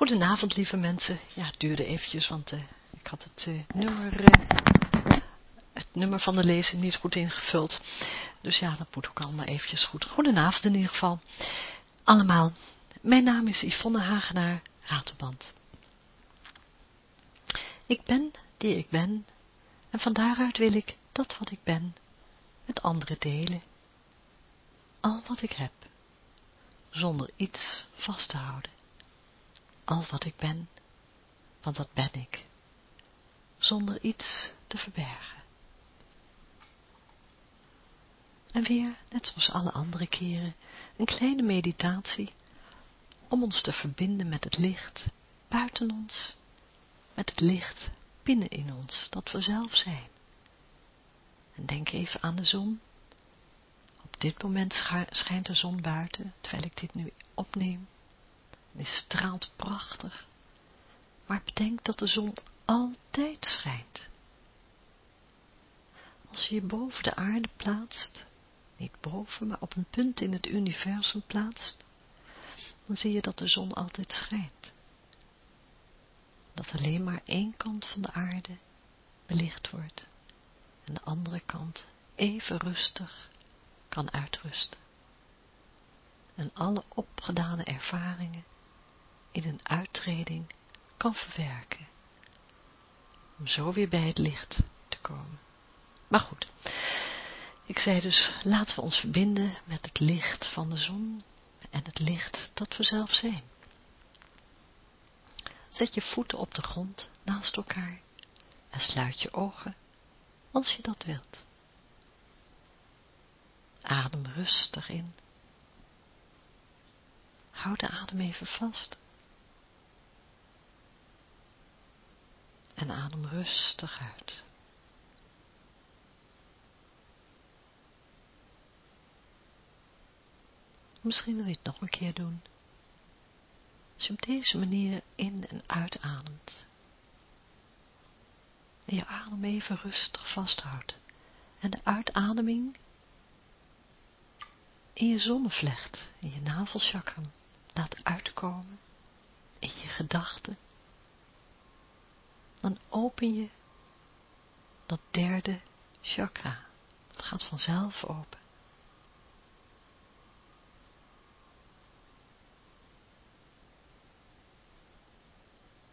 Goedenavond, lieve mensen. Ja, het duurde eventjes, want uh, ik had het uh, nummer, uh, het nummer van de lezer niet goed ingevuld. Dus ja, dat moet ook allemaal eventjes goed. Goedenavond in ieder geval. Allemaal. Mijn naam is Yvonne Hagenaar, Ratelband. Ik ben die ik ben, en van daaruit wil ik dat wat ik ben, met anderen delen. Al wat ik heb, zonder iets vast te houden al wat ik ben, want dat ben ik, zonder iets te verbergen. En weer, net zoals alle andere keren, een kleine meditatie om ons te verbinden met het licht buiten ons, met het licht binnen in ons, dat we zelf zijn. En denk even aan de zon. Op dit moment schijnt de zon buiten, terwijl ik dit nu opneem. Die straalt prachtig. Maar bedenk dat de zon altijd schijnt. Als je je boven de aarde plaatst, niet boven, maar op een punt in het universum plaatst, dan zie je dat de zon altijd schijnt. Dat alleen maar één kant van de aarde belicht wordt en de andere kant even rustig kan uitrusten. En alle opgedane ervaringen in een uittreding kan verwerken. Om zo weer bij het licht te komen. Maar goed, ik zei dus, laten we ons verbinden met het licht van de zon en het licht dat we zelf zijn. Zet je voeten op de grond naast elkaar en sluit je ogen als je dat wilt. Adem rustig in. Houd de adem even vast. En adem rustig uit. Misschien wil je het nog een keer doen. Als je op deze manier in- en uitademt. En je adem even rustig vasthoudt. En de uitademing in je zonnevlecht, in je navelchakram, laat uitkomen. In je gedachten dan open je dat derde chakra. Het gaat vanzelf open.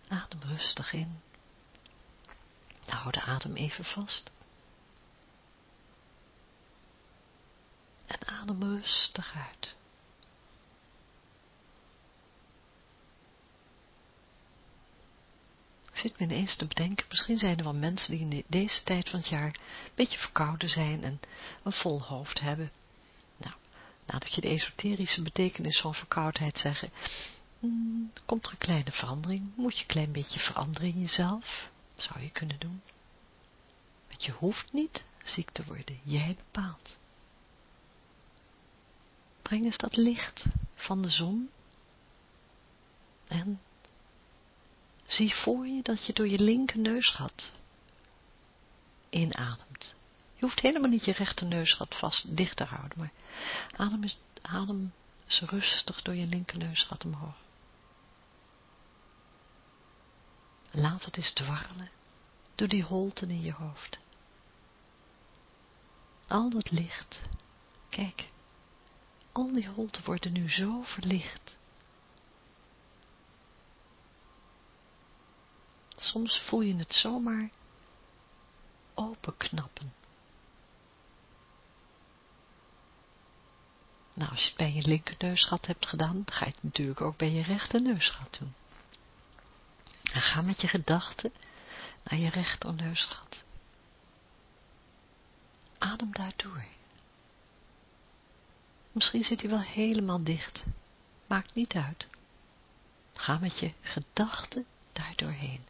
Adem rustig in. Hou de adem even vast. En adem rustig uit. Zit me ineens te bedenken, misschien zijn er wel mensen die in deze tijd van het jaar een beetje verkouden zijn en een vol hoofd hebben. Nou, ik je de esoterische betekenis van verkoudheid zeggen. Hmm, komt er een kleine verandering, moet je een klein beetje veranderen in jezelf, zou je kunnen doen. Want je hoeft niet ziek te worden, jij bepaalt. Breng eens dat licht van de zon en Zie voor je dat je door je linker neusgat inademt. Je hoeft helemaal niet je rechter neusgat vast dicht te houden, maar adem eens, adem rustig door je linker neusgat omhoog. Laat het eens dwarrelen door die holten in je hoofd. Al dat licht, kijk, al die holten worden nu zo verlicht Soms voel je het zomaar openknappen. Nou, als je het bij je linkerneusgat hebt gedaan, ga je het natuurlijk ook bij je rechterneusgat doen. En ga met je gedachten naar je rechterneusgat. Adem daar door. Misschien zit hij wel helemaal dicht. Maakt niet uit. Ga met je gedachten daar doorheen.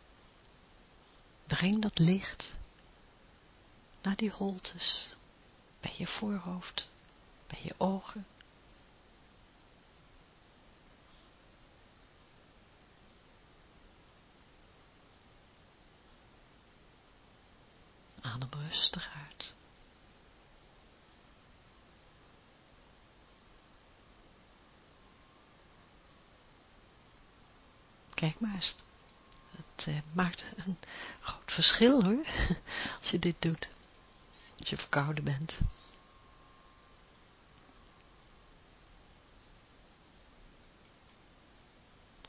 Breng dat licht naar die holtes, bij je voorhoofd, bij je ogen. Adem rustig uit. Kijk maar eens. Het eh, maakt een groot verschil hoor, als je dit doet. Als je verkouden bent.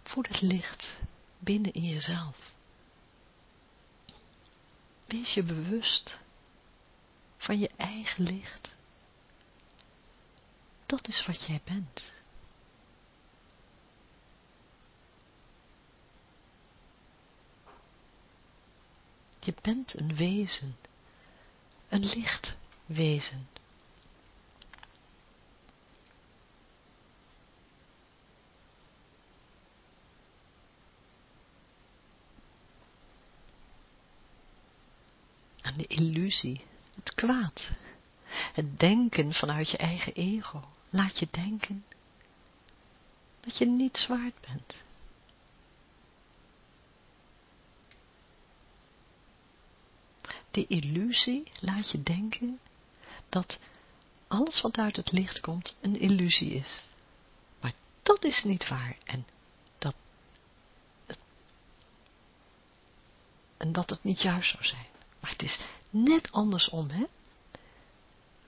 Voel het licht binnen in jezelf. Wees je bewust van je eigen licht. Dat is wat jij bent. Je bent een wezen, een lichtwezen. En de illusie, het kwaad, het denken vanuit je eigen ego, laat je denken dat je niet waard bent. Die illusie laat je denken dat alles wat uit het licht komt een illusie is. Maar dat is niet waar en dat, en dat het niet juist zou zijn. Maar het is net andersom, hè?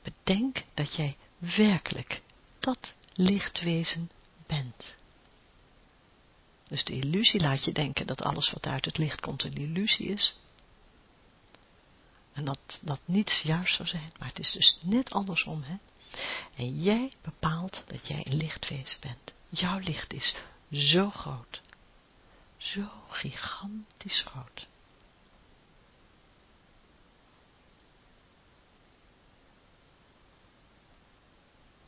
Bedenk dat jij werkelijk dat lichtwezen bent. Dus de illusie laat je denken dat alles wat uit het licht komt een illusie is. En dat, dat niets juist zou zijn, maar het is dus net andersom, hè. En jij bepaalt dat jij een lichtwezen bent. Jouw licht is zo groot. Zo gigantisch groot.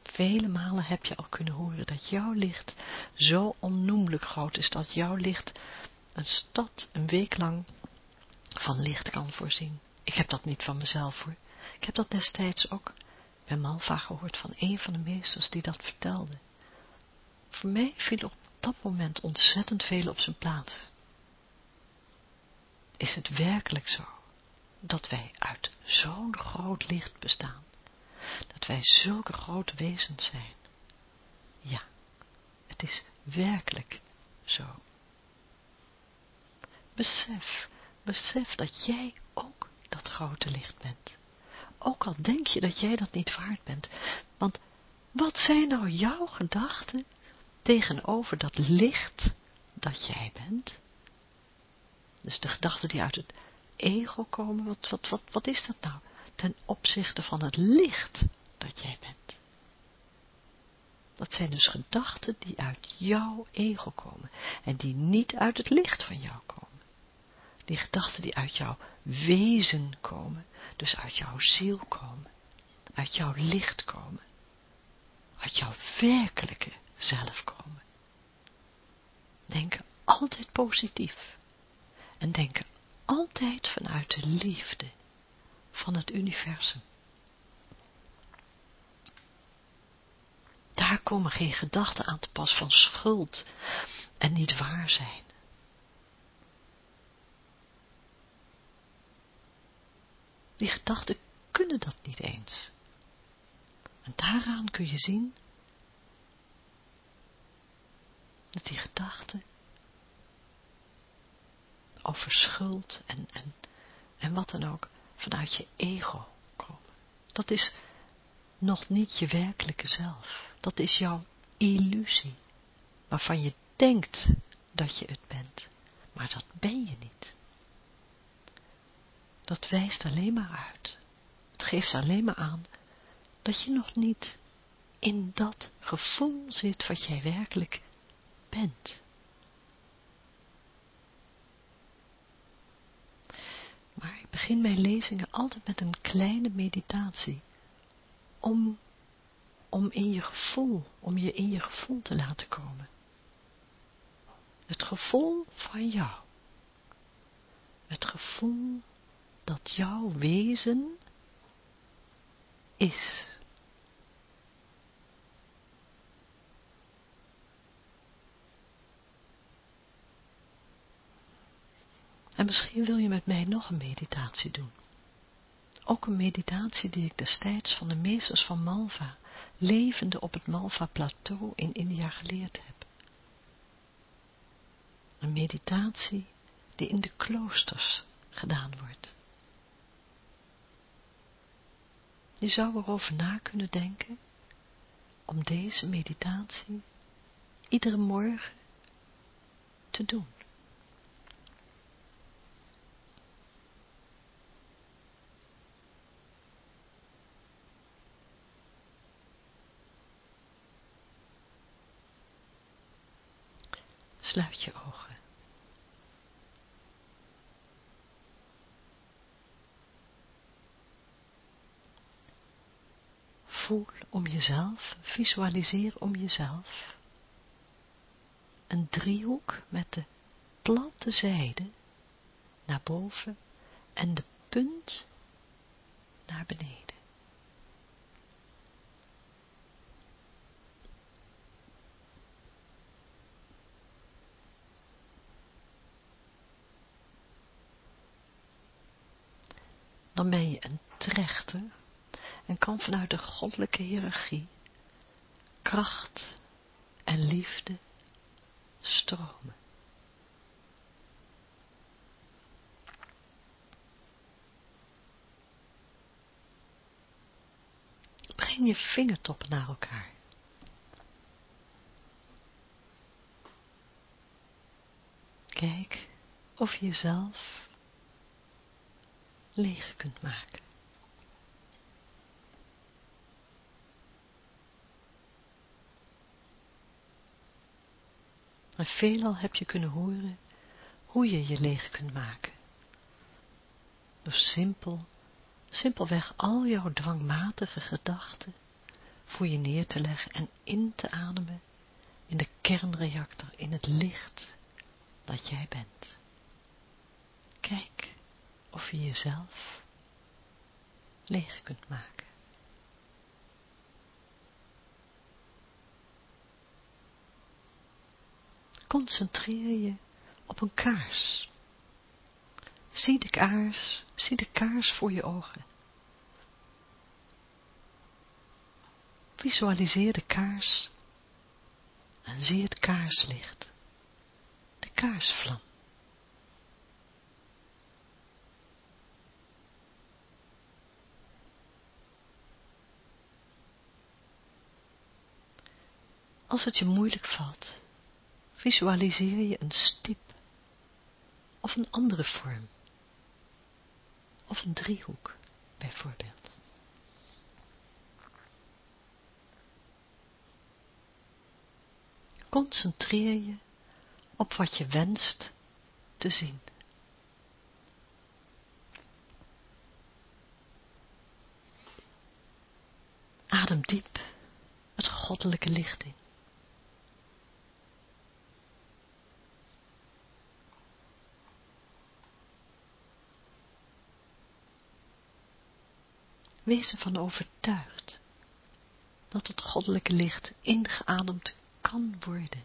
Vele malen heb je al kunnen horen dat jouw licht zo onnoemelijk groot is, dat jouw licht een stad een week lang van licht kan voorzien. Ik heb dat niet van mezelf hoor. Ik heb dat destijds ook bij Malva gehoord van een van de meesters die dat vertelde. Voor mij viel op dat moment ontzettend veel op zijn plaats. Is het werkelijk zo dat wij uit zo'n groot licht bestaan? Dat wij zulke grote wezens zijn? Ja, het is werkelijk zo. Besef, besef dat jij ook dat grote licht bent. Ook al denk je dat jij dat niet waard bent. Want wat zijn nou jouw gedachten tegenover dat licht dat jij bent? Dus de gedachten die uit het ego komen, wat, wat, wat, wat is dat nou? Ten opzichte van het licht dat jij bent. Dat zijn dus gedachten die uit jouw ego komen en die niet uit het licht van jou komen. Die gedachten die uit jouw wezen komen, dus uit jouw ziel komen, uit jouw licht komen, uit jouw werkelijke zelf komen. Denk altijd positief en denk altijd vanuit de liefde van het universum. Daar komen geen gedachten aan te pas van schuld en niet waar zijn. Die gedachten kunnen dat niet eens. En daaraan kun je zien dat die gedachten over schuld en, en, en wat dan ook vanuit je ego komen. Dat is nog niet je werkelijke zelf. Dat is jouw illusie, waarvan je denkt dat je het bent, maar dat ben je niet dat wijst alleen maar uit. Het geeft alleen maar aan dat je nog niet in dat gevoel zit wat jij werkelijk bent. Maar ik begin mijn lezingen altijd met een kleine meditatie, om, om in je gevoel, om je in je gevoel te laten komen. Het gevoel van jou. Het gevoel dat jouw wezen is. En misschien wil je met mij nog een meditatie doen. Ook een meditatie die ik destijds van de meesters van Malva, levende op het Malva plateau in India geleerd heb. Een meditatie die in de kloosters gedaan wordt. Je zou erover na kunnen denken om deze meditatie iedere morgen te doen. Sluit je. Voel om jezelf, visualiseer om jezelf een driehoek met de platte zijde naar boven en de punt naar beneden. dan ben je een trechter en kan vanuit de goddelijke hiërarchie kracht en liefde stromen. Breng je vingertoppen naar elkaar. Kijk of je jezelf leeg kunt maken. En veelal heb je kunnen horen hoe je je leeg kunt maken. Door simpel, simpelweg al jouw dwangmatige gedachten voor je neer te leggen en in te ademen in de kernreactor, in het licht dat jij bent. Kijk of je jezelf leeg kunt maken. Concentreer je op een kaars. Zie de kaars, zie de kaars voor je ogen. Visualiseer de kaars en zie het kaarslicht, de kaarsvlam. Als het je moeilijk valt, visualiseer je een stip of een andere vorm of een driehoek bijvoorbeeld. Concentreer je op wat je wenst te zien. Adem diep het goddelijke licht in. Wees ervan overtuigd dat het goddelijke licht ingeademd kan worden.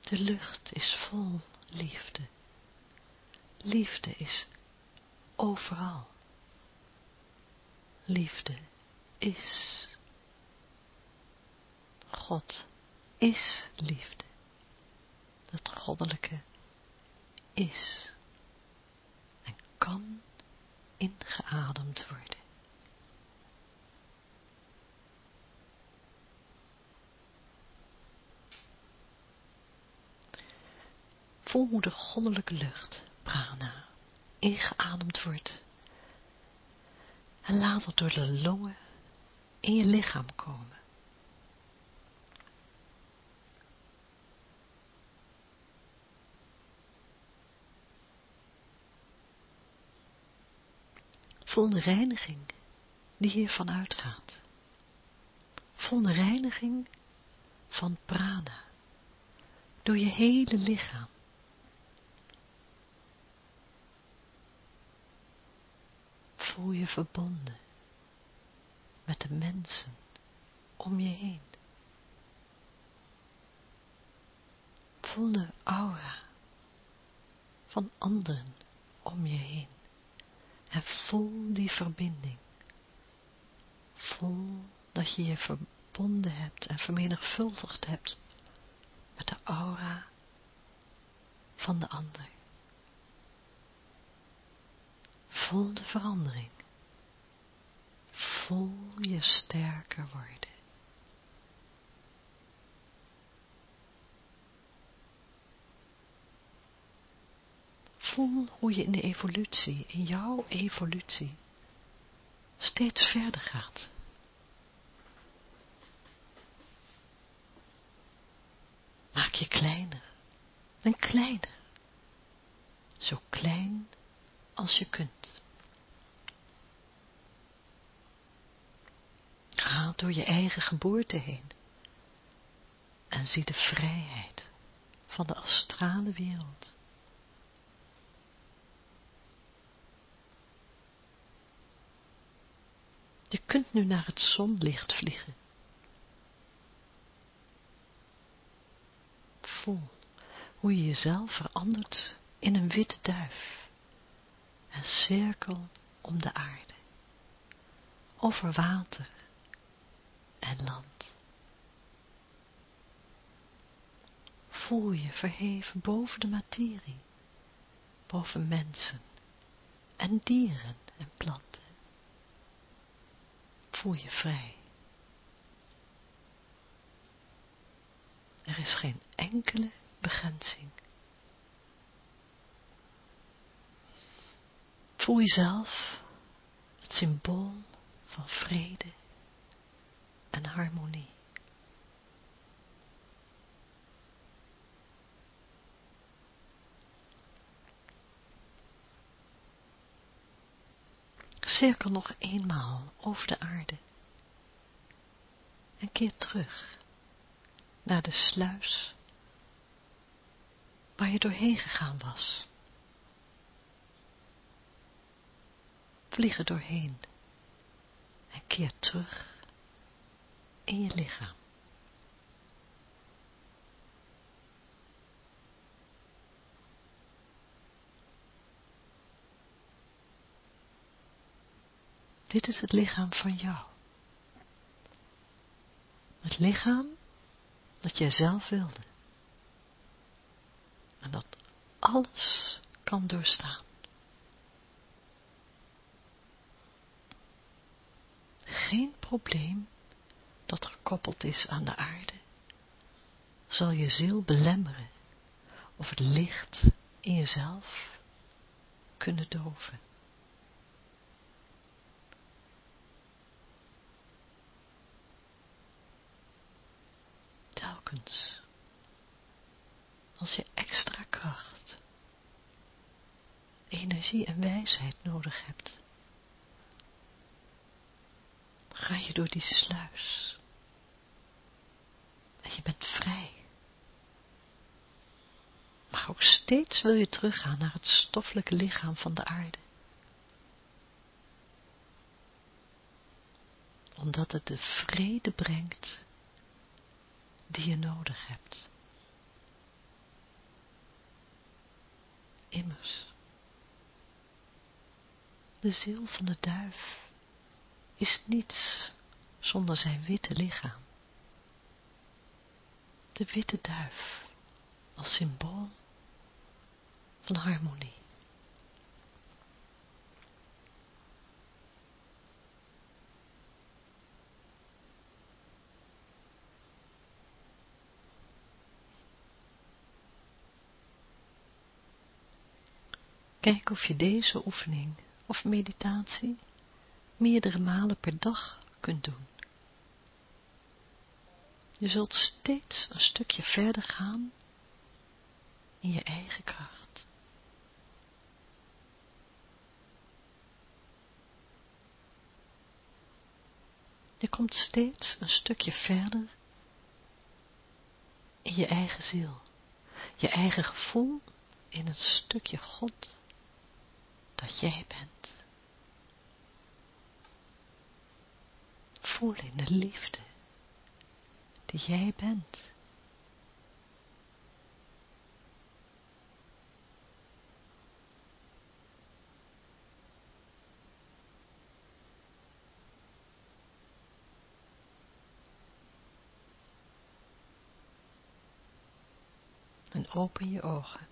De lucht is vol liefde. Liefde is overal. Liefde is. God is liefde. Het goddelijke is en kan ingeademd worden. De goddelijke lucht, prana, ingeademd wordt en laat het door de longen in je lichaam komen. Voel de reiniging die hiervan uitgaat. Reiniging van prana door je hele lichaam. Voel je verbonden met de mensen om je heen. Voel de aura van anderen om je heen. En voel die verbinding. Voel dat je je verbonden hebt en vermenigvuldigd hebt met de aura van de ander. Voel de verandering. Voel je sterker worden. Voel hoe je in de evolutie, in jouw evolutie, steeds verder gaat. Maak je kleiner en kleiner. Zo klein als je kunt. Ga door je eigen geboorte heen en zie de vrijheid van de astrale wereld. Je kunt nu naar het zonlicht vliegen. Voel hoe je jezelf verandert in een witte duif. Een cirkel om de aarde. Over water en land. Voel je verheven boven de materie, boven mensen en dieren en planten voel je vrij. Er is geen enkele begrenzing. Voel jezelf het symbool van vrede en harmonie. Cirkel nog eenmaal over de aarde en keer terug naar de sluis waar je doorheen gegaan was. Vlieg er doorheen en keer terug in je lichaam. Dit is het lichaam van jou. Het lichaam dat jij zelf wilde. En dat alles kan doorstaan. Geen probleem dat gekoppeld is aan de aarde, zal je ziel belemmeren of het licht in jezelf kunnen doven. Als je extra kracht, energie en wijsheid nodig hebt, ga je door die sluis en je bent vrij. Maar ook steeds wil je teruggaan naar het stoffelijke lichaam van de aarde. Omdat het de vrede brengt die je nodig hebt. Immers, de ziel van de duif is niets zonder zijn witte lichaam. De witte duif als symbool van harmonie. Kijk of je deze oefening of meditatie meerdere malen per dag kunt doen. Je zult steeds een stukje verder gaan in je eigen kracht. Je komt steeds een stukje verder in je eigen ziel, je eigen gevoel in het stukje God dat jij bent. Voel in de liefde die jij bent. en open je ogen.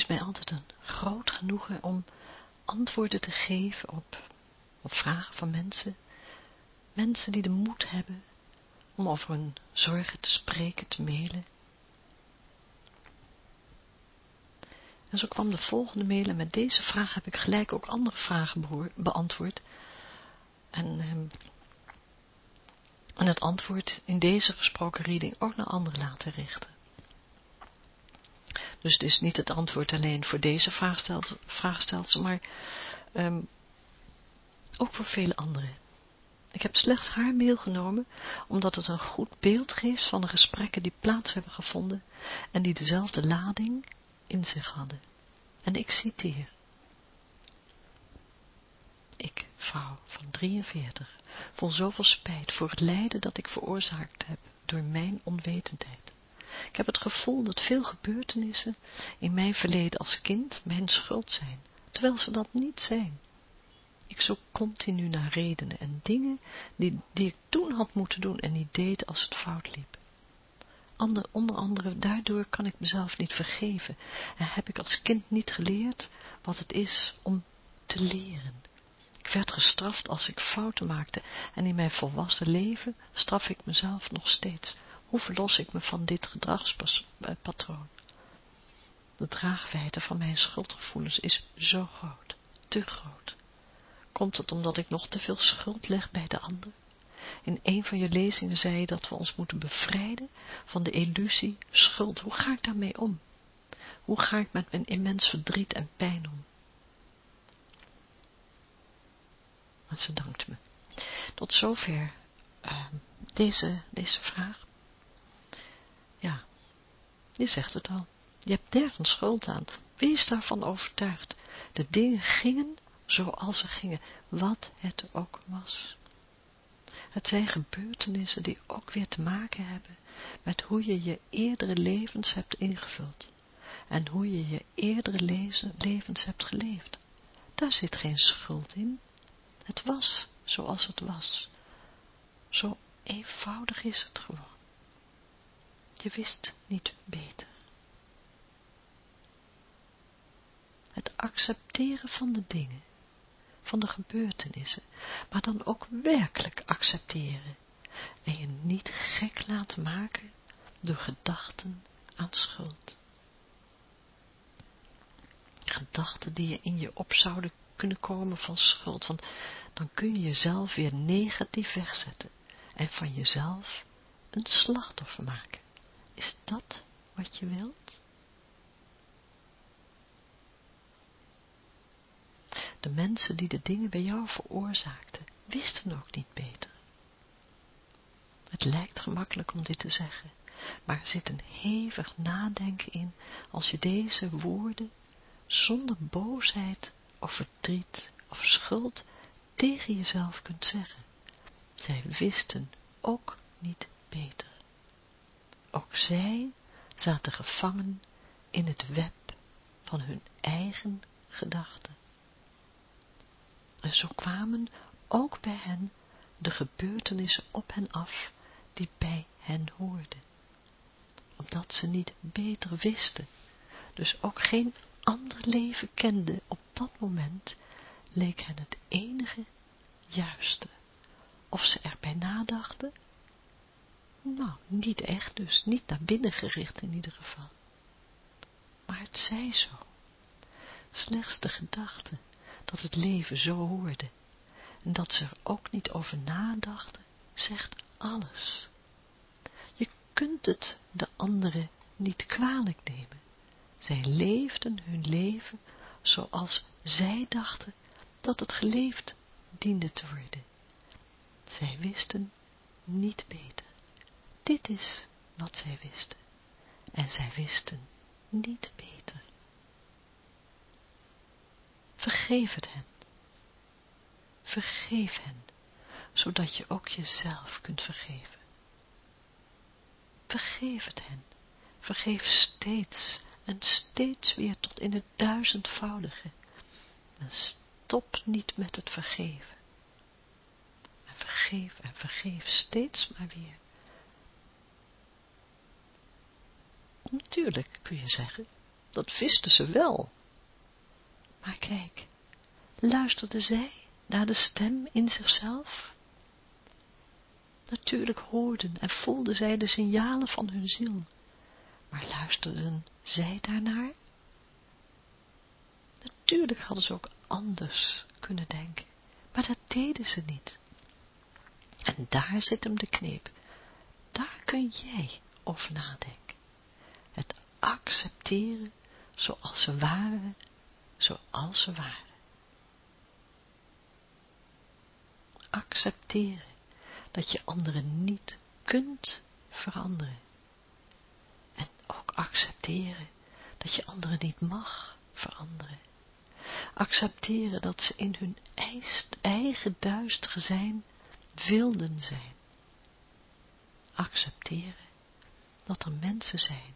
Is mij altijd een groot genoegen om antwoorden te geven op, op vragen van mensen. Mensen die de moed hebben om over hun zorgen te spreken, te mailen. En zo kwam de volgende mail en met deze vraag heb ik gelijk ook andere vragen beantwoord. En, ehm, en het antwoord in deze gesproken reading ook naar anderen laten richten. Dus het is niet het antwoord alleen voor deze vraagstelster, maar um, ook voor vele anderen. Ik heb slechts haar mail genomen, omdat het een goed beeld geeft van de gesprekken die plaats hebben gevonden en die dezelfde lading in zich hadden. En ik citeer. Ik, vrouw van 43, voel zoveel spijt voor het lijden dat ik veroorzaakt heb door mijn onwetendheid. Ik heb het gevoel dat veel gebeurtenissen in mijn verleden als kind mijn schuld zijn, terwijl ze dat niet zijn. Ik zoek continu naar redenen en dingen die, die ik toen had moeten doen en niet deed als het fout liep. Onder andere daardoor kan ik mezelf niet vergeven en heb ik als kind niet geleerd wat het is om te leren. Ik werd gestraft als ik fouten maakte en in mijn volwassen leven straf ik mezelf nog steeds hoe verlos ik me van dit gedragspatroon? De draagwijte van mijn schuldgevoelens is zo groot, te groot. Komt het omdat ik nog te veel schuld leg bij de ander? In een van je lezingen zei je dat we ons moeten bevrijden van de illusie schuld. Hoe ga ik daarmee om? Hoe ga ik met mijn immens verdriet en pijn om? Maar ze dankt me. Tot zover uh, deze, deze vraag. Je zegt het al. Je hebt nergens schuld aan. Wees daarvan overtuigd. De dingen gingen zoals ze gingen, wat het ook was. Het zijn gebeurtenissen die ook weer te maken hebben met hoe je je eerdere levens hebt ingevuld en hoe je je eerdere levens hebt geleefd. Daar zit geen schuld in. Het was zoals het was. Zo eenvoudig is het gewoon. Je wist niet beter. Het accepteren van de dingen, van de gebeurtenissen, maar dan ook werkelijk accepteren en je niet gek laten maken door gedachten aan schuld. Gedachten die je in je op zouden kunnen komen van schuld, want dan kun je jezelf weer negatief wegzetten en van jezelf een slachtoffer maken. Is dat wat je wilt? De mensen die de dingen bij jou veroorzaakten, wisten ook niet beter. Het lijkt gemakkelijk om dit te zeggen, maar er zit een hevig nadenken in als je deze woorden zonder boosheid of verdriet of schuld tegen jezelf kunt zeggen. Zij wisten ook niet beter. Ook zij zaten gevangen in het web van hun eigen gedachten. En zo kwamen ook bij hen de gebeurtenissen op hen af die bij hen hoorden. Omdat ze niet beter wisten, dus ook geen ander leven kenden op dat moment, leek hen het enige juiste. Of ze erbij nadachten, nou, niet echt dus, niet naar binnen gericht in ieder geval. Maar het zij zo. Slechts de gedachte dat het leven zo hoorde en dat ze er ook niet over nadachten, zegt alles. Je kunt het de anderen niet kwalijk nemen. Zij leefden hun leven zoals zij dachten dat het geleefd diende te worden. Zij wisten niet beter. Dit is wat zij wisten. En zij wisten niet beter. Vergeef het hen. Vergeef hen, zodat je ook jezelf kunt vergeven. Vergeef het hen. Vergeef steeds en steeds weer tot in het duizendvoudige. En stop niet met het vergeven. En vergeef en vergeef steeds maar weer. Natuurlijk kun je zeggen, dat wisten ze wel. Maar kijk, luisterde zij naar de stem in zichzelf? Natuurlijk hoorden en voelden zij de signalen van hun ziel. Maar luisterden zij daarnaar? Natuurlijk hadden ze ook anders kunnen denken, maar dat deden ze niet. En daar zit hem de kneep. Daar kun jij over nadenken. Accepteren zoals ze waren, zoals ze waren. Accepteren dat je anderen niet kunt veranderen. En ook accepteren dat je anderen niet mag veranderen. Accepteren dat ze in hun eigen duistere zijn wilden zijn. Accepteren dat er mensen zijn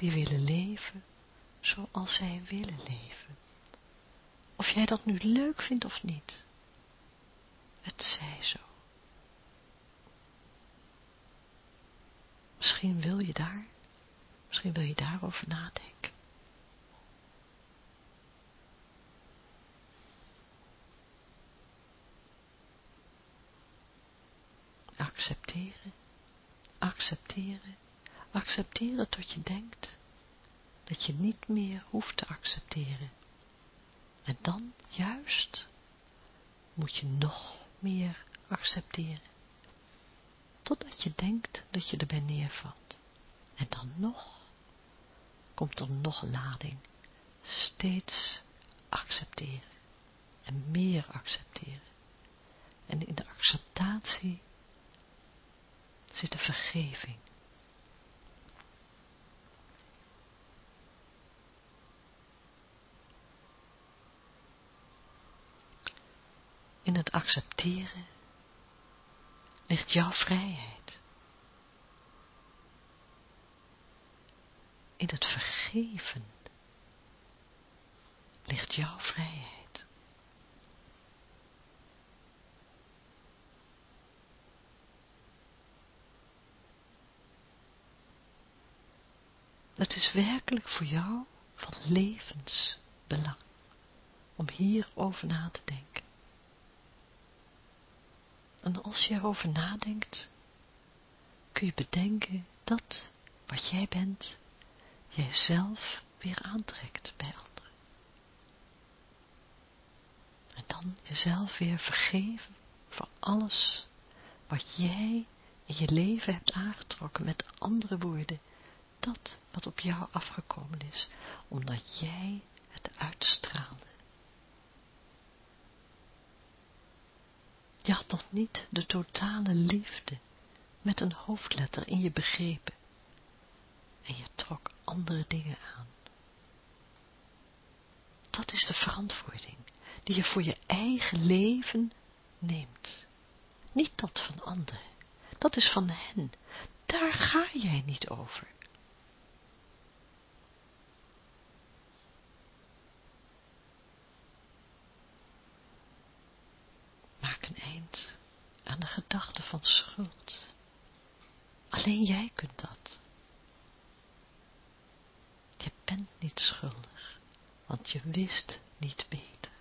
die willen leven zoals zij willen leven. Of jij dat nu leuk vindt of niet. Het zij zo. Misschien wil je daar, misschien wil je daarover nadenken. Accepteren, accepteren, accepteren tot je denkt dat je niet meer hoeft te accepteren. En dan juist moet je nog meer accepteren totdat je denkt dat je erbij neervalt. En dan nog komt er nog lading. Steeds accepteren en meer accepteren. En in de acceptatie zit de vergeving. In het accepteren ligt jouw vrijheid. In het vergeven ligt jouw vrijheid. Het is werkelijk voor jou van levensbelang om hierover na te denken. En als je erover nadenkt, kun je bedenken dat wat jij bent, jijzelf weer aantrekt bij anderen. En dan jezelf weer vergeven voor alles wat jij in je leven hebt aangetrokken, met andere woorden, dat wat op jou afgekomen is, omdat jij het uitstraalde. Je had nog niet de totale liefde met een hoofdletter in je begrepen. En je trok andere dingen aan. Dat is de verantwoording die je voor je eigen leven neemt. Niet dat van anderen. Dat is van hen. Daar ga jij niet over. Eind aan de gedachte van schuld. Alleen jij kunt dat. Je bent niet schuldig, want je wist niet beter.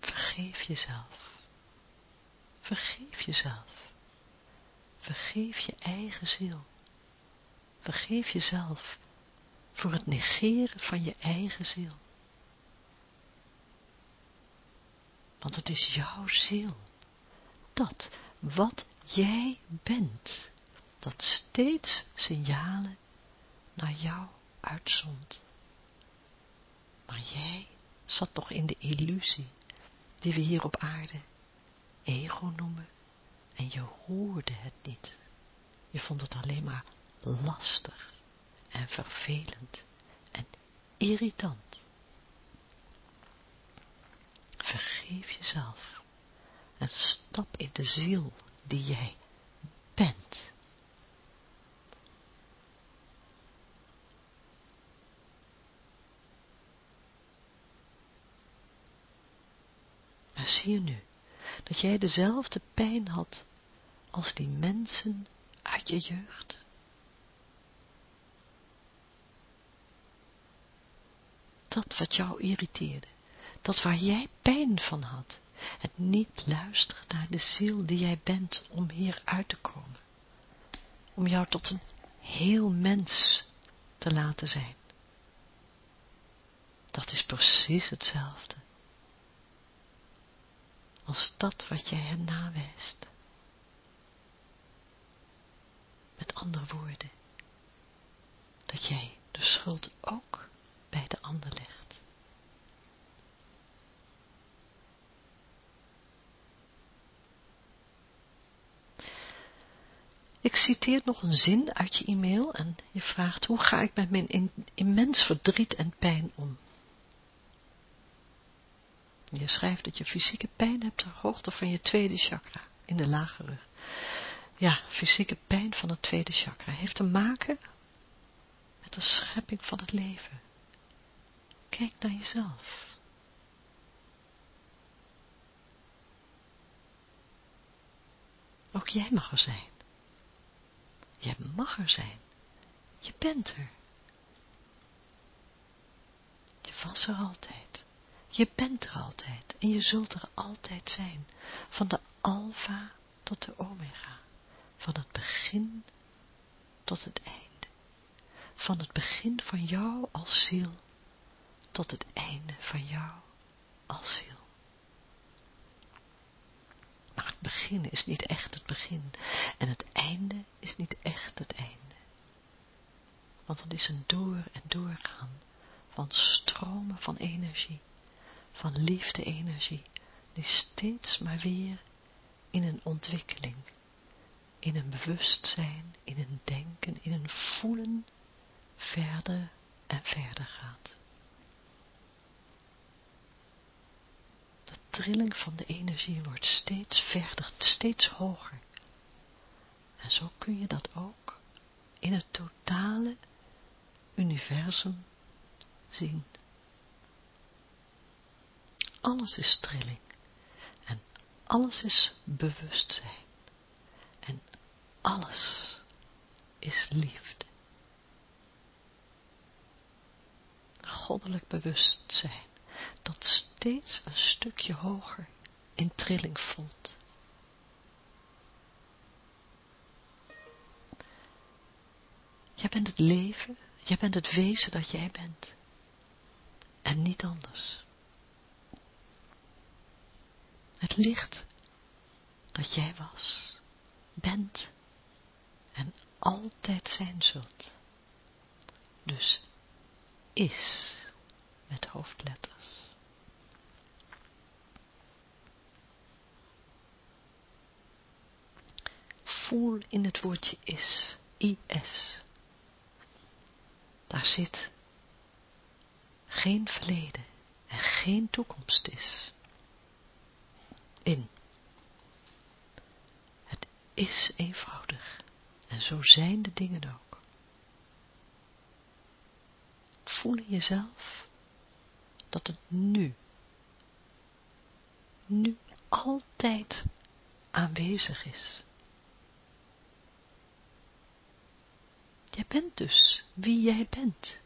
Vergeef jezelf. Vergeef jezelf. Vergeef je eigen ziel. Vergeef jezelf voor het negeren van je eigen ziel. Want het is jouw ziel. Dat wat jij bent, dat steeds signalen naar jou uitzond. Maar jij zat nog in de illusie, die we hier op aarde ego noemen, en je hoorde het niet. Je vond het alleen maar lastig en vervelend en irritant. Vergeef jezelf en stap in de ziel die jij bent. En zie je nu dat jij dezelfde pijn had als die mensen uit je jeugd? Dat wat jou irriteerde dat waar jij pijn van had, het niet luisteren naar de ziel die jij bent om hier uit te komen. Om jou tot een heel mens te laten zijn. Dat is precies hetzelfde als dat wat jij hen nawijst. Met andere woorden, dat jij de schuld ook bij de ander legt. Ik citeer nog een zin uit je e-mail en je vraagt, hoe ga ik met mijn immens verdriet en pijn om? Je schrijft dat je fysieke pijn hebt ter hoogte van je tweede chakra, in de lage rug. Ja, fysieke pijn van het tweede chakra heeft te maken met de schepping van het leven. Kijk naar jezelf. Ook jij mag er zijn. Je mag er zijn. Je bent er. Je was er altijd. Je bent er altijd en je zult er altijd zijn, van de alfa tot de omega, van het begin tot het einde, van het begin van jou als ziel tot het einde van jou als ziel. Het begin is niet echt het begin en het einde is niet echt het einde. Want het is een door en doorgaan van stromen van energie van liefde-energie, die steeds maar weer in een ontwikkeling, in een bewustzijn, in een denken, in een voelen, verder en verder gaat. De trilling van de energie wordt steeds verder, steeds hoger. En zo kun je dat ook in het totale universum zien alles is trilling. En alles is bewustzijn. En alles is liefde. Goddelijk bewustzijn, dat steeds een stukje hoger in trilling voelt. Jij bent het leven, jij bent het wezen dat jij bent. En niet anders het licht dat jij was, bent en altijd zijn zult. Dus is met hoofdletters. Voel in het woordje is, is. Daar zit geen verleden en geen toekomst is in. Het is eenvoudig en zo zijn de dingen ook. Voel jezelf dat het nu, nu altijd aanwezig is. Jij bent dus wie jij bent,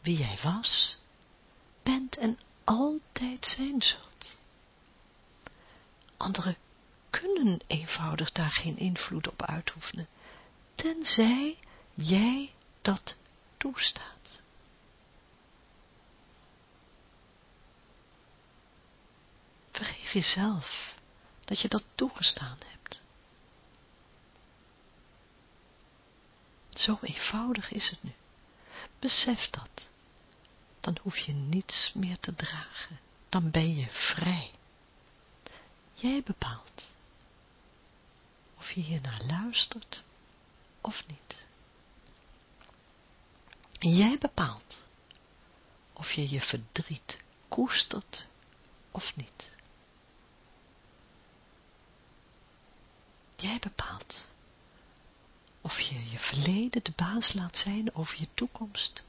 wie jij was, bent en altijd zijn zult. Anderen kunnen eenvoudig daar geen invloed op uitoefenen, tenzij jij dat toestaat. Vergeef jezelf dat je dat toegestaan hebt. Zo eenvoudig is het nu. Besef dat. Dan hoef je niets meer te dragen. Dan ben je vrij. Jij bepaalt of je hier naar luistert of niet. Jij bepaalt of je je verdriet koestert of niet. Jij bepaalt of je je verleden de baas laat zijn over je toekomst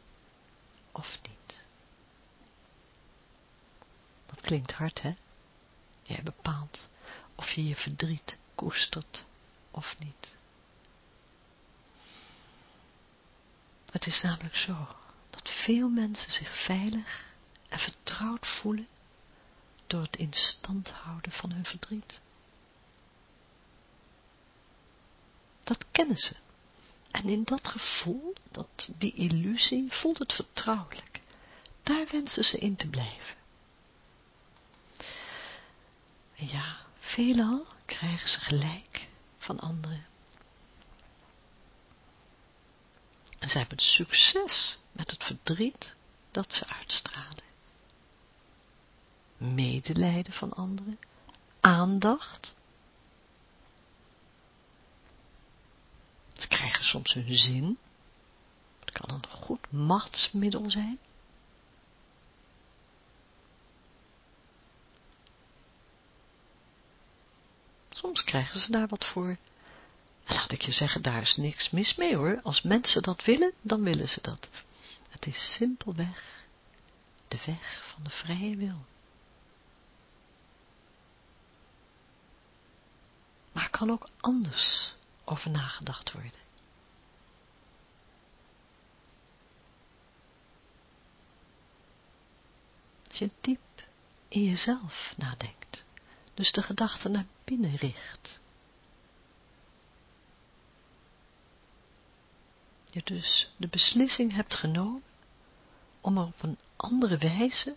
of niet. Dat klinkt hard, hè? Jij bepaalt of je je verdriet koestert of niet. Het is namelijk zo dat veel mensen zich veilig en vertrouwd voelen door het in stand houden van hun verdriet. Dat kennen ze. En in dat gevoel, dat, die illusie, voelt het vertrouwelijk. Daar wensen ze in te blijven. En ja, veelal krijgen ze gelijk van anderen. En ze hebben succes met het verdriet dat ze uitstralen. Medelijden van anderen, aandacht. Krijgen soms hun zin. Het kan een goed machtsmiddel zijn. Soms krijgen ze daar wat voor. En laat ik je zeggen, daar is niks mis mee hoor. Als mensen dat willen, dan willen ze dat. Het is simpelweg de weg van de vrije wil. Maar er kan ook anders over nagedacht worden. Als je diep in jezelf nadenkt, dus de gedachte naar binnen richt. Je dus de beslissing hebt genomen om er op een andere wijze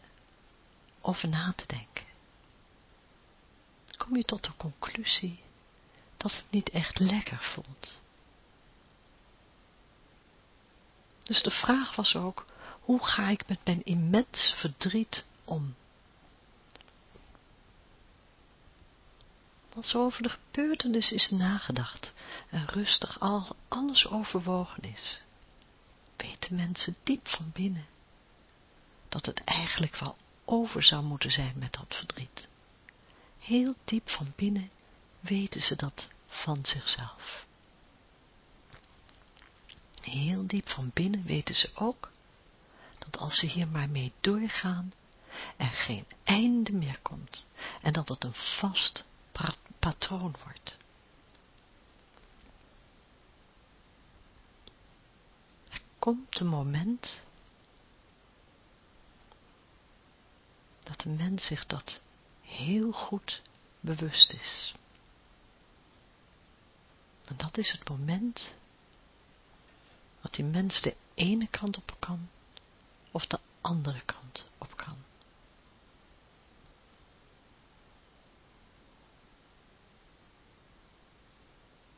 over na te denken. Kom je tot de conclusie dat het niet echt lekker voelt. Dus de vraag was ook, hoe ga ik met mijn immens verdriet om? Als over de gebeurtenis is nagedacht en rustig al alles overwogen is, weten mensen diep van binnen dat het eigenlijk wel over zou moeten zijn met dat verdriet. Heel diep van binnen weten ze dat van zichzelf. Heel diep van binnen weten ze ook dat als ze hier maar mee doorgaan, er geen einde meer komt en dat het een vast patroon wordt. Er komt een moment dat de mens zich dat heel goed bewust is. En dat is het moment dat die mens de ene kant op kan of de andere kant op kan.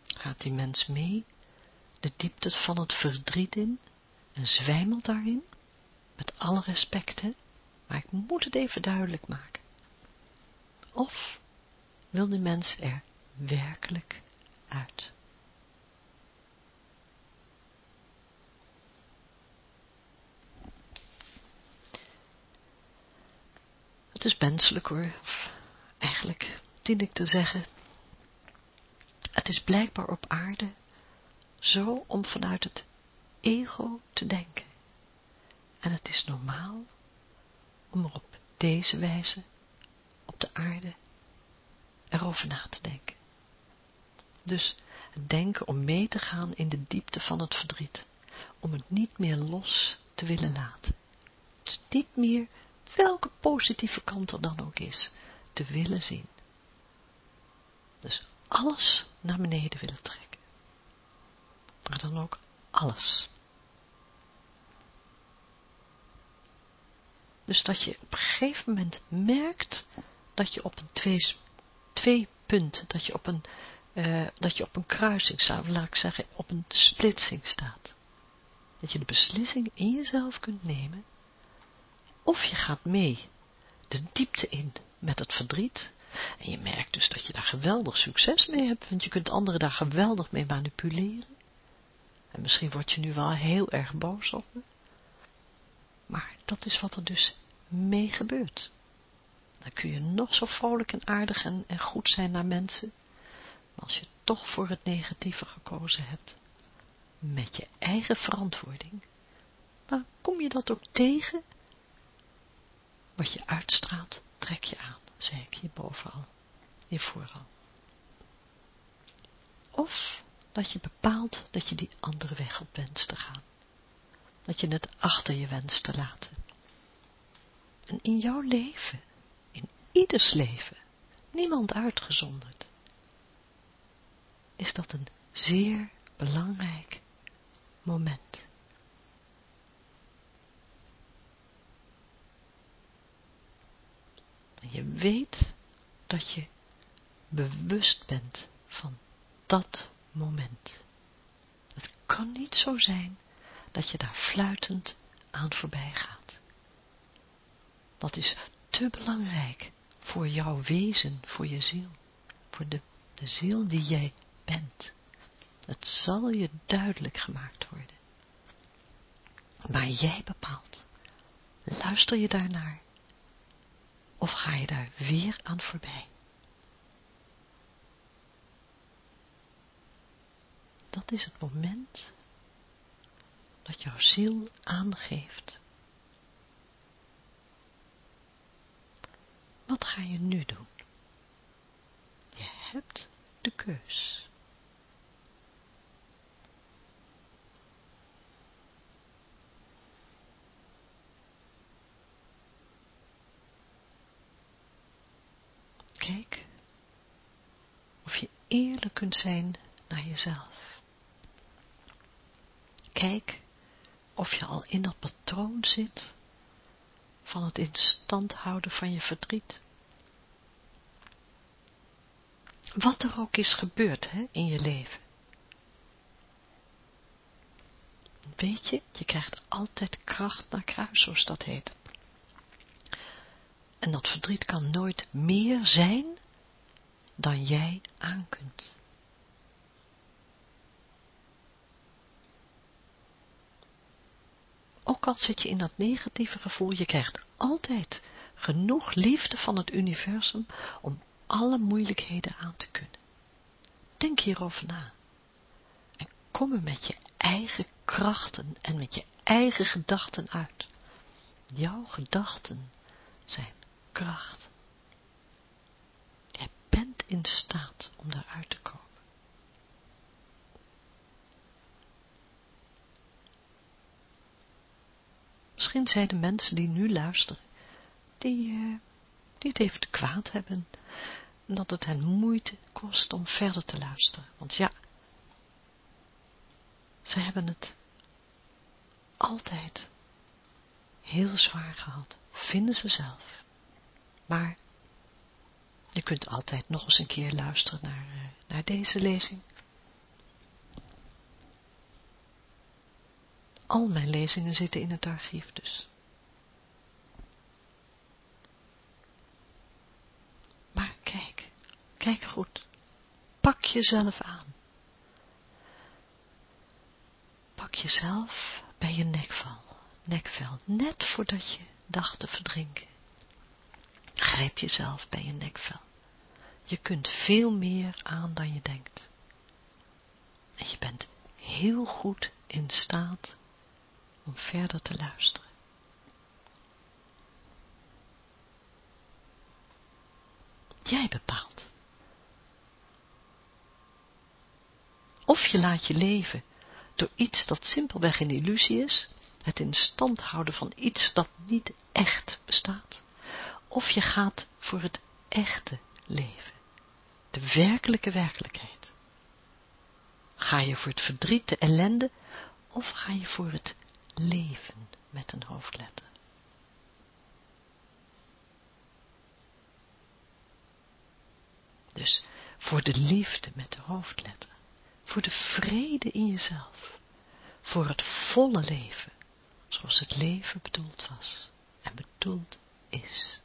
Gaat die mens mee de diepte van het verdriet in en zwijmelt daarin, met alle respect, hè? maar ik moet het even duidelijk maken. Of wil de mens er werkelijk uit? Het is menselijk hoor, eigenlijk dien ik te zeggen, het is blijkbaar op aarde zo om vanuit het ego te denken. En het is normaal om er op deze wijze op de aarde erover na te denken. Dus het denken om mee te gaan in de diepte van het verdriet, om het niet meer los te willen laten. Dus niet meer welke positieve kant er dan ook is, te willen zien. Dus alles naar beneden willen trekken. Maar dan ook alles. Dus dat je op een gegeven moment merkt dat je op een twee, twee punten, dat je op een, uh, dat je op een kruising staat, laat ik zeggen, op een splitsing staat. Dat je de beslissing in jezelf kunt nemen of je gaat mee de diepte in met het verdriet. En je merkt dus dat je daar geweldig succes mee hebt, want je kunt anderen daar geweldig mee manipuleren. En misschien word je nu wel heel erg boos op me. Maar dat is wat er dus mee gebeurt. Dan kun je nog zo vrolijk en aardig en, en goed zijn naar mensen. Maar als je toch voor het negatieve gekozen hebt, met je eigen verantwoording, dan kom je dat ook tegen wat je uitstraalt, trek je aan. zei ik hierboven al, hiervoor al. Of dat je bepaalt dat je die andere weg op wenst te gaan. Dat je het achter je wenst te laten. En in jouw leven, in ieders leven, niemand uitgezonderd, is dat een zeer belangrijk moment. Je weet dat je bewust bent van dat moment. Het kan niet zo zijn dat je daar fluitend aan voorbij gaat. Dat is te belangrijk voor jouw wezen, voor je ziel, voor de, de ziel die jij bent. Het zal je duidelijk gemaakt worden. Maar jij bepaalt. Luister je daarnaar? Of ga je daar weer aan voorbij? Dat is het moment dat jouw ziel aangeeft. Wat ga je nu doen? Je hebt de keus. Kijk of je eerlijk kunt zijn naar jezelf. Kijk of je al in dat patroon zit van het in stand houden van je verdriet. Wat er ook is gebeurd hè, in je leven. Weet je, je krijgt altijd kracht naar kruis, zoals dat heet. En dat verdriet kan nooit meer zijn dan jij aan kunt. Ook al zit je in dat negatieve gevoel, je krijgt altijd genoeg liefde van het universum om alle moeilijkheden aan te kunnen. Denk hierover na. En kom er met je eigen krachten en met je eigen gedachten uit. Jouw gedachten zijn kracht. Jij bent in staat om daaruit te komen. Misschien zijn de mensen die nu luisteren, die, uh, die het even te kwaad hebben, en dat het hen moeite kost om verder te luisteren. Want ja, ze hebben het altijd heel zwaar gehad, vinden ze zelf. Maar je kunt altijd nog eens een keer luisteren naar, uh, naar deze lezing. Al mijn lezingen zitten in het archief dus. Maar kijk, kijk goed. Pak jezelf aan. Pak jezelf bij je nekvel, nekvel, net voordat je dacht te verdrinken. Grijp jezelf bij je nekvel. Je kunt veel meer aan dan je denkt. En je bent heel goed in staat om verder te luisteren. Jij bepaalt. Of je laat je leven door iets dat simpelweg een illusie is, het in stand houden van iets dat niet echt bestaat, of je gaat voor het echte leven, de werkelijke werkelijkheid. Ga je voor het verdriet, de ellende, of ga je voor het leven met een hoofdletter. Dus voor de liefde met de hoofdletter, voor de vrede in jezelf, voor het volle leven, zoals het leven bedoeld was en bedoeld is.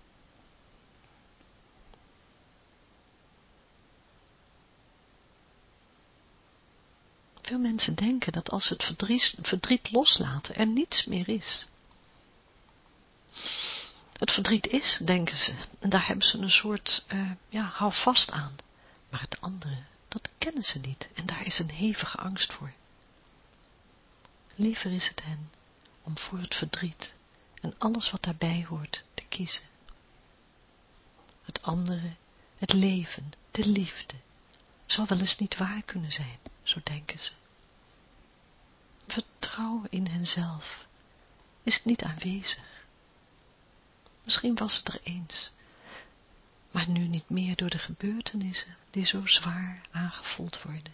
Veel mensen denken dat als ze het verdriet, verdriet loslaten, er niets meer is. Het verdriet is, denken ze, en daar hebben ze een soort, uh, ja, hou vast aan. Maar het andere, dat kennen ze niet, en daar is een hevige angst voor. Liever is het hen om voor het verdriet en alles wat daarbij hoort te kiezen. Het anderen, het leven, de liefde, zal wel eens niet waar kunnen zijn, zo denken ze. Vertrouwen in henzelf is niet aanwezig. Misschien was het er eens, maar nu niet meer door de gebeurtenissen die zo zwaar aangevoeld worden.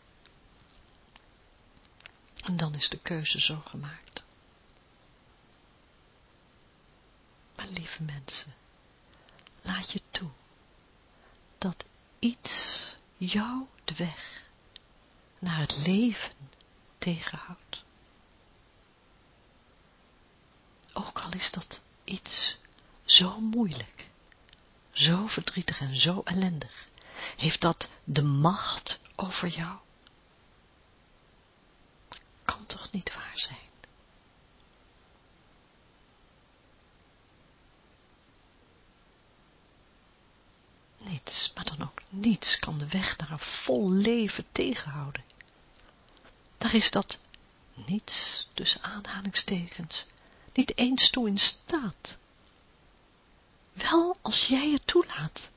En dan is de keuze zo gemaakt. Maar lieve mensen, laat je toe dat iets jou de weg naar het leven tegenhoudt. Ook al is dat iets zo moeilijk, zo verdrietig en zo ellendig, heeft dat de macht over jou? Kan toch niet waar zijn? Niets, maar dan ook niets kan de weg naar een vol leven tegenhouden. Daar is dat niets, tussen aanhalingstekens, niet eens toe in staat. Wel als jij het toelaat.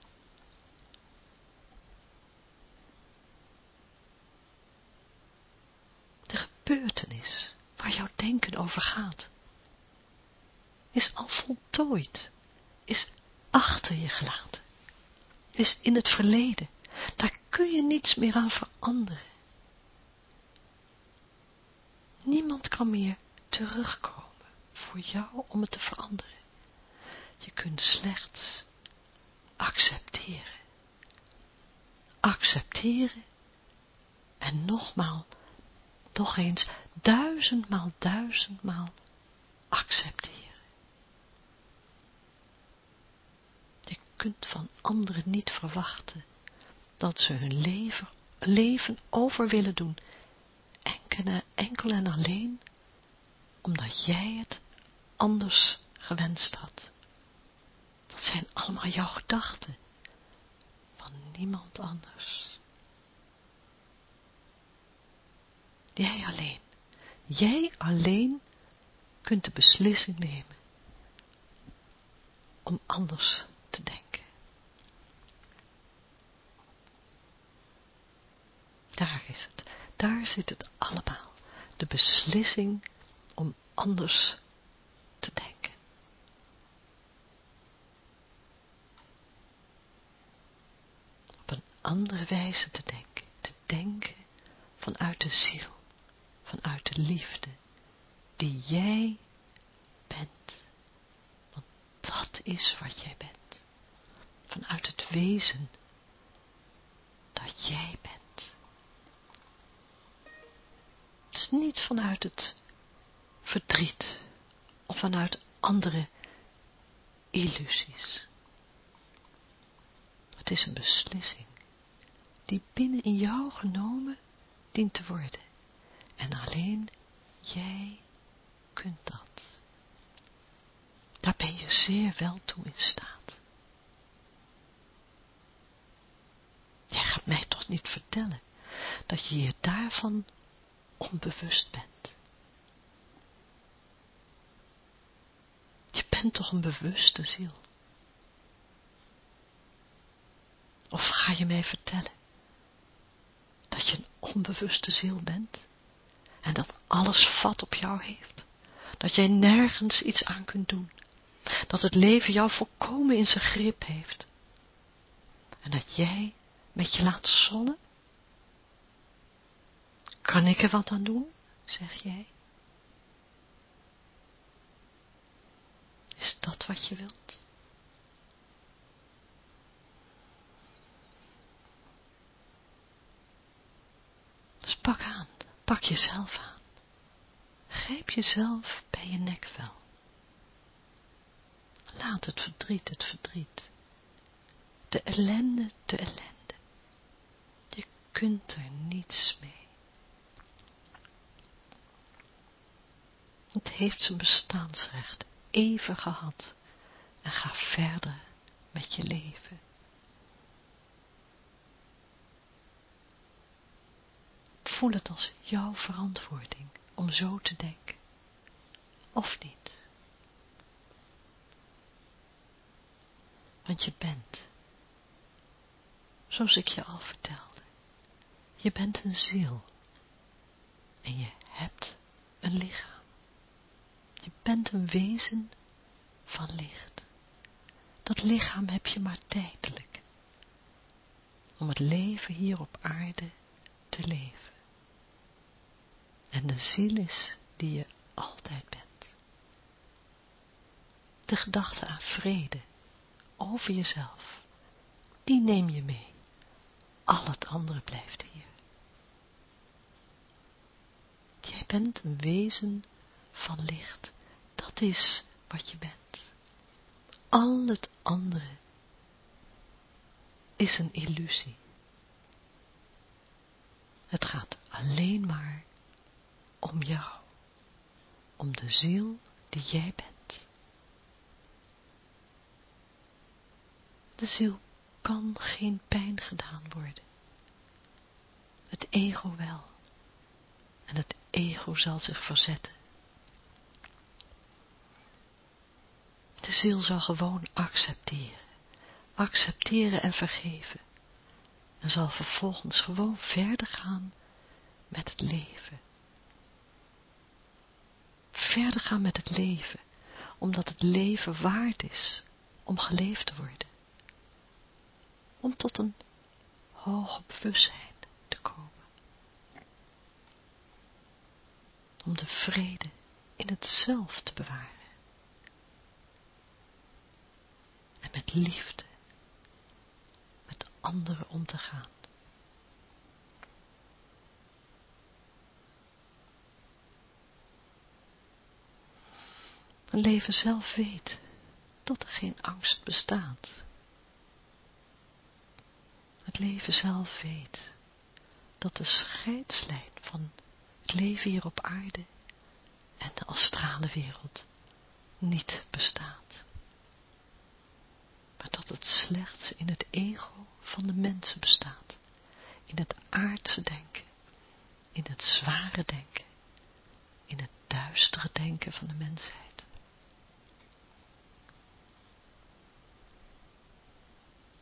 De gebeurtenis waar jouw denken over gaat, is al voltooid, is achter je gelaten is in het verleden. Daar kun je niets meer aan veranderen. Niemand kan meer terugkomen voor jou om het te veranderen. Je kunt slechts accepteren. Accepteren en nogmaal, nog eens duizendmaal, duizendmaal accepteren. kunt van anderen niet verwachten dat ze hun leven, leven over willen doen, enkel, en alleen omdat jij het anders gewenst had. Dat zijn allemaal jouw gedachten, van niemand anders. Jij alleen, jij alleen kunt de beslissing nemen om anders te denken. Daar is het. Daar zit het allemaal. De beslissing om anders te denken. Op een andere wijze te denken. Te denken vanuit de ziel. Vanuit de liefde. Die jij bent. Want dat is wat jij bent vanuit het wezen dat jij bent. Het niet vanuit het verdriet of vanuit andere illusies. Het is een beslissing die binnen in jou genomen dient te worden. En alleen jij kunt dat. Daar ben je zeer wel toe in staat. Jij gaat mij toch niet vertellen dat je je daarvan onbewust bent. Je bent toch een bewuste ziel. Of ga je mij vertellen dat je een onbewuste ziel bent en dat alles vat op jou heeft, dat jij nergens iets aan kunt doen, dat het leven jou volkomen in zijn grip heeft en dat jij met je laat zonnen? Kan ik er wat aan doen, zeg jij? Is dat wat je wilt? Dus pak aan, pak jezelf aan. Grijp jezelf bij je nekvel. Laat het verdriet het verdriet. De ellende de ellende kunt er niets mee. Het heeft zijn bestaansrecht even gehad en ga verder met je leven. Voel het als jouw verantwoording om zo te denken, of niet. Want je bent zoals ik je al vertelde. Je bent een ziel. En je hebt een lichaam. Bent een wezen van licht. Dat lichaam heb je maar tijdelijk. Om het leven hier op aarde te leven. En de ziel is die je altijd bent. De gedachte aan vrede over jezelf, die neem je mee. Al het andere blijft hier. Jij bent een wezen van licht. Dat is wat je bent. Al het andere is een illusie. Het gaat alleen maar om jou, om de ziel die jij bent. De ziel kan geen pijn gedaan worden. Het ego wel. En het ego zal zich verzetten. De ziel zal gewoon accepteren. Accepteren en vergeven. En zal vervolgens gewoon verder gaan met het leven. Verder gaan met het leven, omdat het leven waard is om geleefd te worden. Om tot een hoger bewustzijn te komen. Om de vrede in het zelf te bewaren. En met liefde met anderen om te gaan. Een leven zelf weet dat er geen angst bestaat. Het leven zelf weet dat de scheidslijn van het leven hier op aarde en de astrale wereld niet bestaat. Dat het slechts in het ego van de mensen bestaat. In het aardse denken, in het zware denken, in het duistere denken van de mensheid.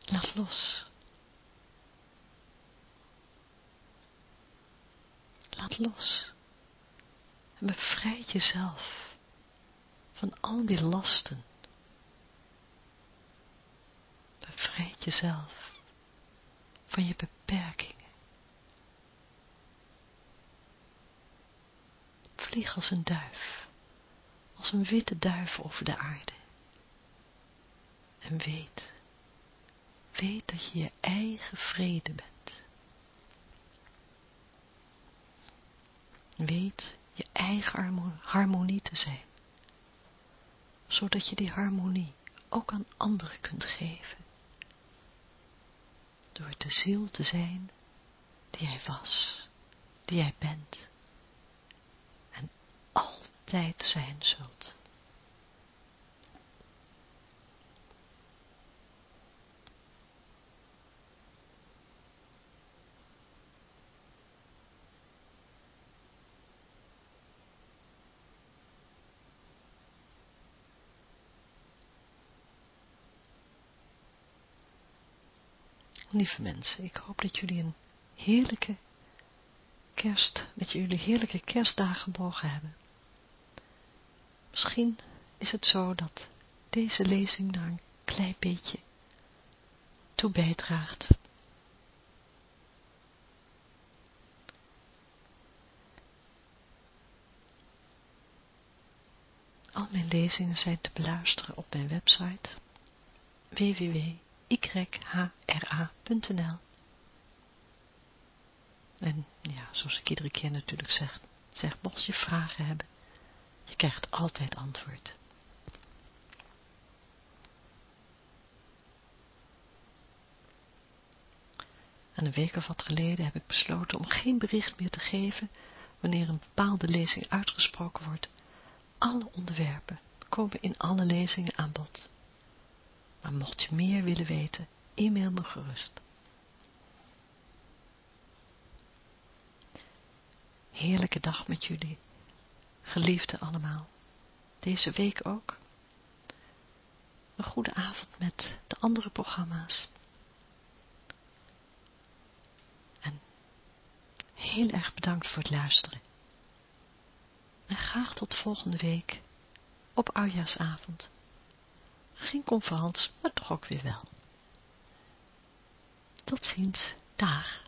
Laat los. Laat los. En bevrijd jezelf van al die lasten. Bevrijd jezelf van je beperkingen. Vlieg als een duif, als een witte duif over de aarde. En weet weet dat je je eigen vrede bent. Weet je eigen harmonie te zijn, zodat je die harmonie ook aan anderen kunt geven. Door de ziel te zijn die jij was, die jij bent en altijd zijn zult. Lieve mensen, ik hoop dat jullie een heerlijke kerst, dat jullie heerlijke kerstdagen mogen hebben. Misschien is het zo dat deze lezing daar een klein beetje toe bijdraagt. Al mijn lezingen zijn te beluisteren op mijn website www yhra.nl En ja, zoals ik iedere keer natuurlijk zeg, zeg, mocht je vragen hebben, je krijgt altijd antwoord. En een week of wat geleden heb ik besloten om geen bericht meer te geven wanneer een bepaalde lezing uitgesproken wordt. Alle onderwerpen komen in alle lezingen aan bod. Maar mocht je meer willen weten, e-mail me gerust. Heerlijke dag met jullie, geliefde allemaal. Deze week ook. Een goede avond met de andere programma's. heel erg bedankt voor het luisteren. En graag tot volgende week op oudjaarsavond. Geen conferentie, maar toch ook weer wel. Tot ziens. Dag.